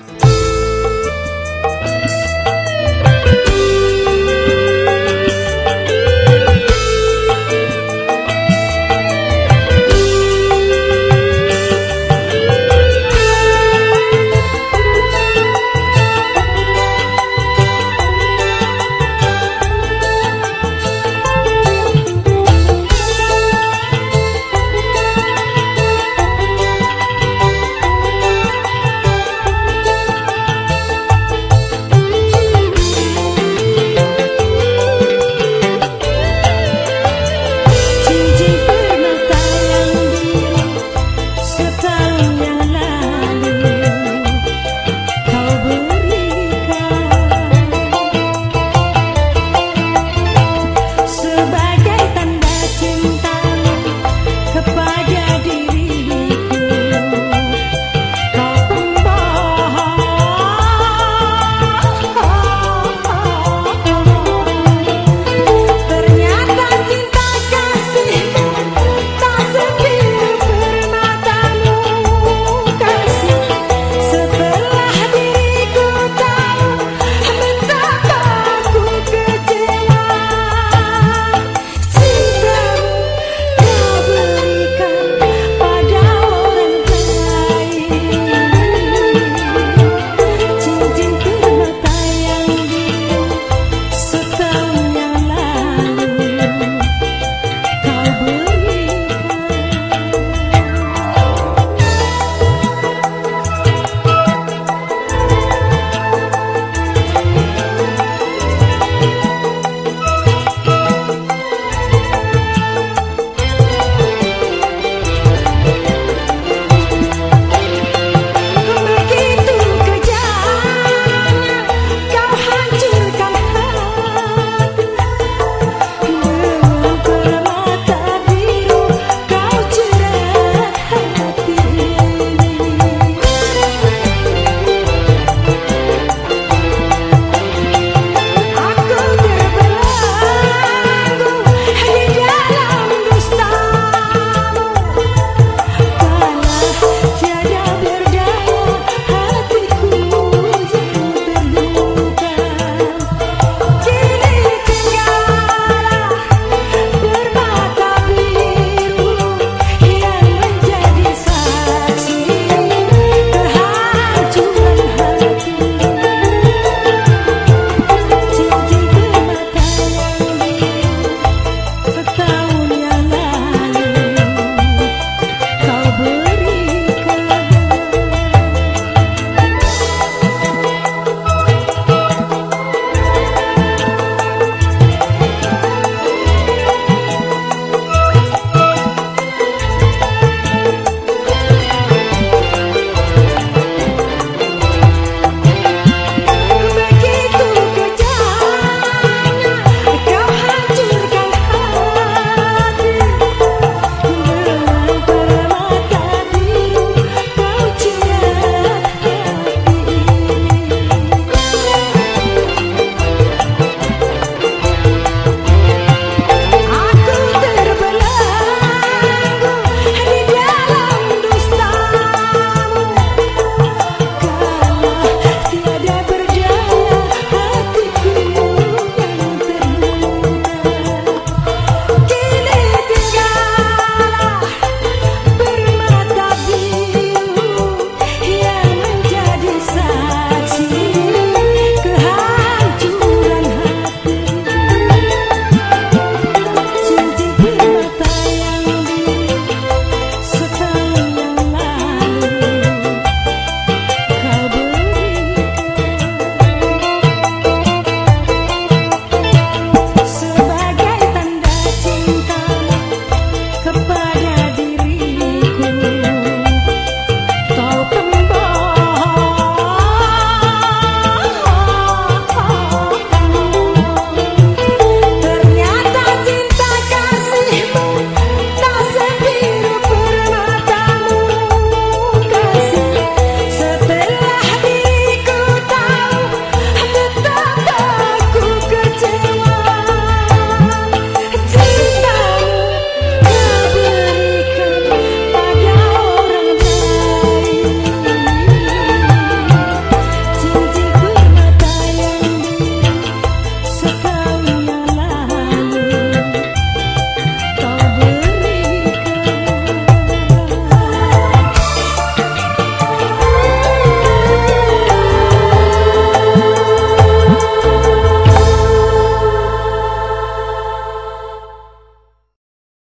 Oh.